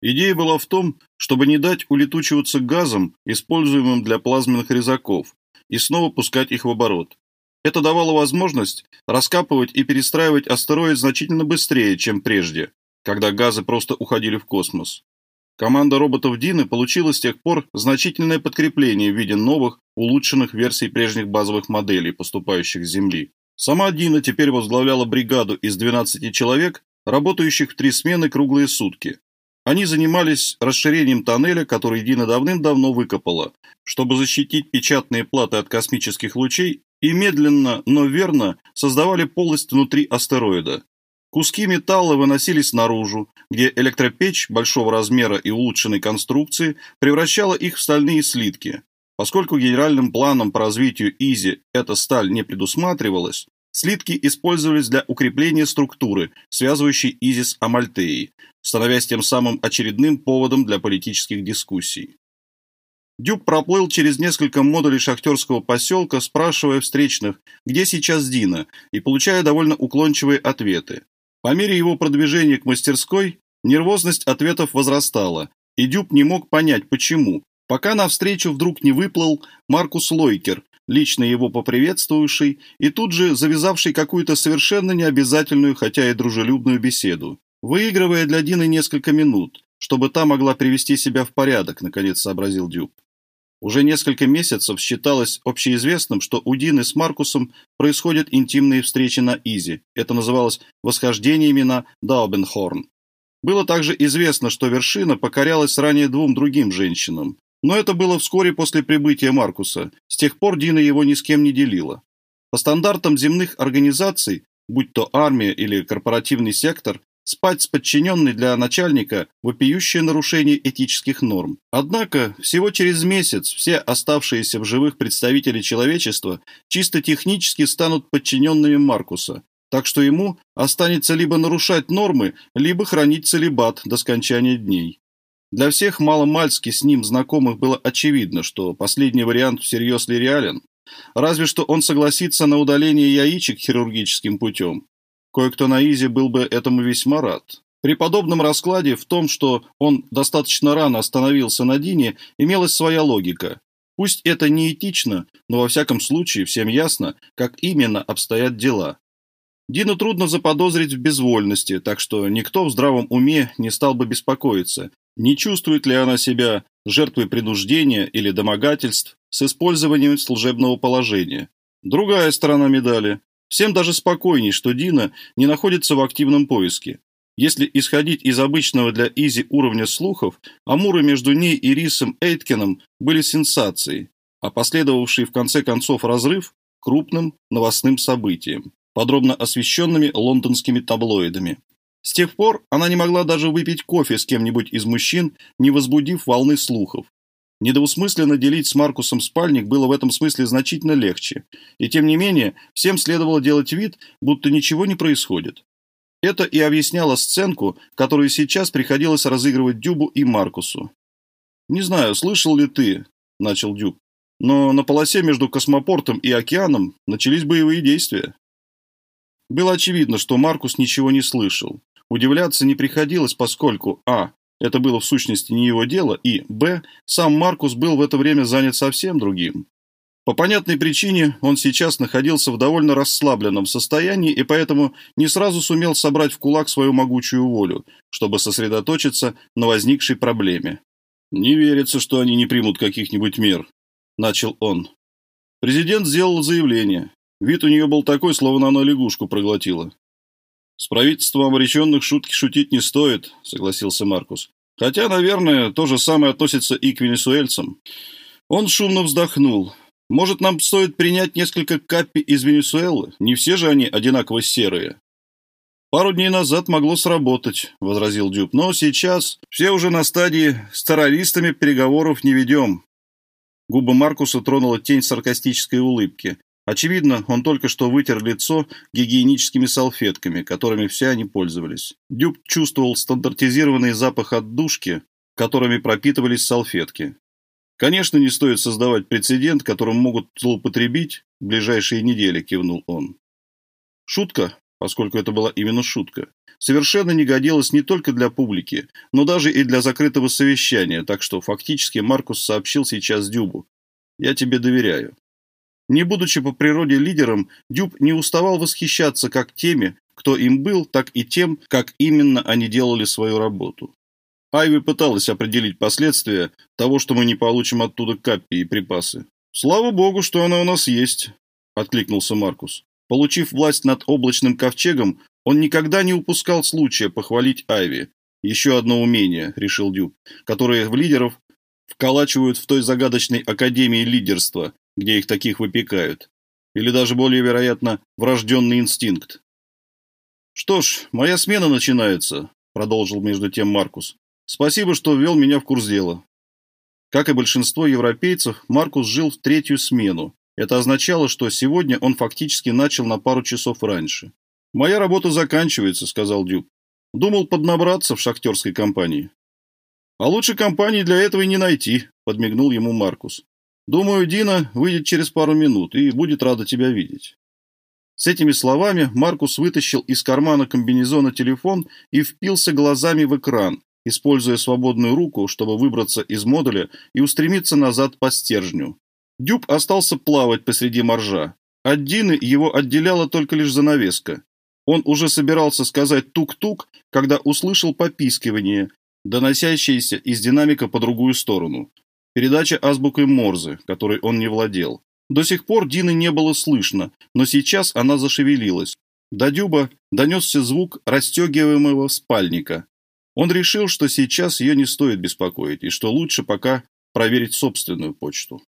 Идея была в том, чтобы не дать улетучиваться газам, используемым для плазменных резаков, и снова пускать их в оборот. Это давало возможность раскапывать и перестраивать астероид значительно быстрее, чем прежде, когда газы просто уходили в космос. Команда роботов Дины получила с тех пор значительное подкрепление в виде новых, улучшенных версий прежних базовых моделей, поступающих с Земли. Сама Дина теперь возглавляла бригаду из 12 человек, работающих в три смены круглые сутки. Они занимались расширением тоннеля, который Дина давным-давно выкопала, чтобы защитить печатные платы от космических лучей и медленно, но верно создавали полость внутри астероида. Куски металла выносились наружу, где электропечь большого размера и улучшенной конструкции превращала их в стальные слитки. Поскольку генеральным планом по развитию ИЗИ эта сталь не предусматривалась, слитки использовались для укрепления структуры, связывающей ИЗИ с Амальтеей, становясь тем самым очередным поводом для политических дискуссий. Дюб проплыл через несколько модулей шахтерского поселка, спрашивая встречных, где сейчас Дина, и получая довольно уклончивые ответы. По мере его продвижения к мастерской, нервозность ответов возрастала, и Дюб не мог понять, почему, пока навстречу вдруг не выплыл Маркус Лойкер, лично его поприветствовавший и тут же завязавший какую-то совершенно необязательную, хотя и дружелюбную беседу. Выигрывая для Дины несколько минут, чтобы та могла привести себя в порядок, наконец сообразил Дюб. Уже несколько месяцев считалось общеизвестным, что у Дины с Маркусом происходят интимные встречи на Изи. Это называлось восхождениями на Даубенхорн. Было также известно, что вершина покорялась ранее двум другим женщинам. Но это было вскоре после прибытия Маркуса. С тех пор Дина его ни с кем не делила. По стандартам земных организаций, будь то армия или корпоративный сектор, Спать с подчиненной для начальника – вопиющее нарушение этических норм. Однако, всего через месяц все оставшиеся в живых представители человечества чисто технически станут подчиненными Маркуса, так что ему останется либо нарушать нормы, либо хранить целебат до скончания дней. Для всех маломальски с ним знакомых было очевидно, что последний вариант всерьез ли реален. Разве что он согласится на удаление яичек хирургическим путем. Кое-кто на Изи был бы этому весьма рад. При подобном раскладе в том, что он достаточно рано остановился на Дине, имелась своя логика. Пусть это не этично, но во всяком случае всем ясно, как именно обстоят дела. Дину трудно заподозрить в безвольности, так что никто в здравом уме не стал бы беспокоиться, не чувствует ли она себя жертвой принуждения или домогательств с использованием служебного положения. Другая сторона медали. Всем даже спокойней, что Дина не находится в активном поиске. Если исходить из обычного для Изи уровня слухов, амуры между ней и Рисом Эйткином были сенсацией, а последовавший в конце концов разрыв – крупным новостным событием, подробно освещенными лондонскими таблоидами. С тех пор она не могла даже выпить кофе с кем-нибудь из мужчин, не возбудив волны слухов. Недоусмысленно делить с Маркусом спальник было в этом смысле значительно легче, и тем не менее всем следовало делать вид, будто ничего не происходит. Это и объясняло сценку, которую сейчас приходилось разыгрывать Дюбу и Маркусу. «Не знаю, слышал ли ты», — начал Дюб, «но на полосе между космопортом и океаном начались боевые действия». Было очевидно, что Маркус ничего не слышал. Удивляться не приходилось, поскольку а. Это было в сущности не его дело, и, б, сам Маркус был в это время занят совсем другим. По понятной причине он сейчас находился в довольно расслабленном состоянии и поэтому не сразу сумел собрать в кулак свою могучую волю, чтобы сосредоточиться на возникшей проблеме. «Не верится, что они не примут каких-нибудь мер», – начал он. Президент сделал заявление. Вид у нее был такой, словно она лягушку проглотила. «С правительством обреченных шутки шутить не стоит», — согласился Маркус. «Хотя, наверное, то же самое относится и к венесуэльцам». Он шумно вздохнул. «Может, нам стоит принять несколько каппи из Венесуэлы? Не все же они одинаково серые». «Пару дней назад могло сработать», — возразил Дюб. «Но сейчас все уже на стадии с террористами переговоров не ведем». Губы Маркуса тронула тень саркастической улыбки. Очевидно, он только что вытер лицо гигиеническими салфетками, которыми все они пользовались. Дюб чувствовал стандартизированный запах отдушки, которыми пропитывались салфетки. Конечно, не стоит создавать прецедент, которым могут злоупотребить в ближайшие недели, кивнул он. Шутка, поскольку это была именно шутка, совершенно не годилась не только для публики, но даже и для закрытого совещания, так что фактически Маркус сообщил сейчас Дюбу. «Я тебе доверяю». Не будучи по природе лидером, Дюб не уставал восхищаться как теми, кто им был, так и тем, как именно они делали свою работу. Айви пыталась определить последствия того, что мы не получим оттуда каппи и припасы. «Слава богу, что она у нас есть», — откликнулся Маркус. Получив власть над облачным ковчегом, он никогда не упускал случая похвалить Айви. Еще одно умение, решил Дюб, которое в лидеров вколачивают в той загадочной академии лидерства, где их таких выпекают. Или даже более вероятно, врожденный инстинкт. «Что ж, моя смена начинается», — продолжил между тем Маркус. «Спасибо, что ввел меня в курс дела». Как и большинство европейцев, Маркус жил в третью смену. Это означало, что сегодня он фактически начал на пару часов раньше. «Моя работа заканчивается», — сказал Дюб. «Думал поднабраться в шахтерской компании». «А лучше компании для этого и не найти», — подмигнул ему Маркус. «Думаю, Дина выйдет через пару минут и будет рада тебя видеть». С этими словами Маркус вытащил из кармана комбинезона телефон и впился глазами в экран, используя свободную руку, чтобы выбраться из модуля и устремиться назад по стержню. Дюб остался плавать посреди моржа. От Дины его отделяла только лишь занавеска. Он уже собирался сказать «тук-тук», когда услышал попискивание, доносящееся из динамика по другую сторону. Передача азбукой Морзе, которой он не владел. До сих пор Дины не было слышно, но сейчас она зашевелилась. До Дюба донесся звук расстегиваемого спальника. Он решил, что сейчас ее не стоит беспокоить, и что лучше пока проверить собственную почту.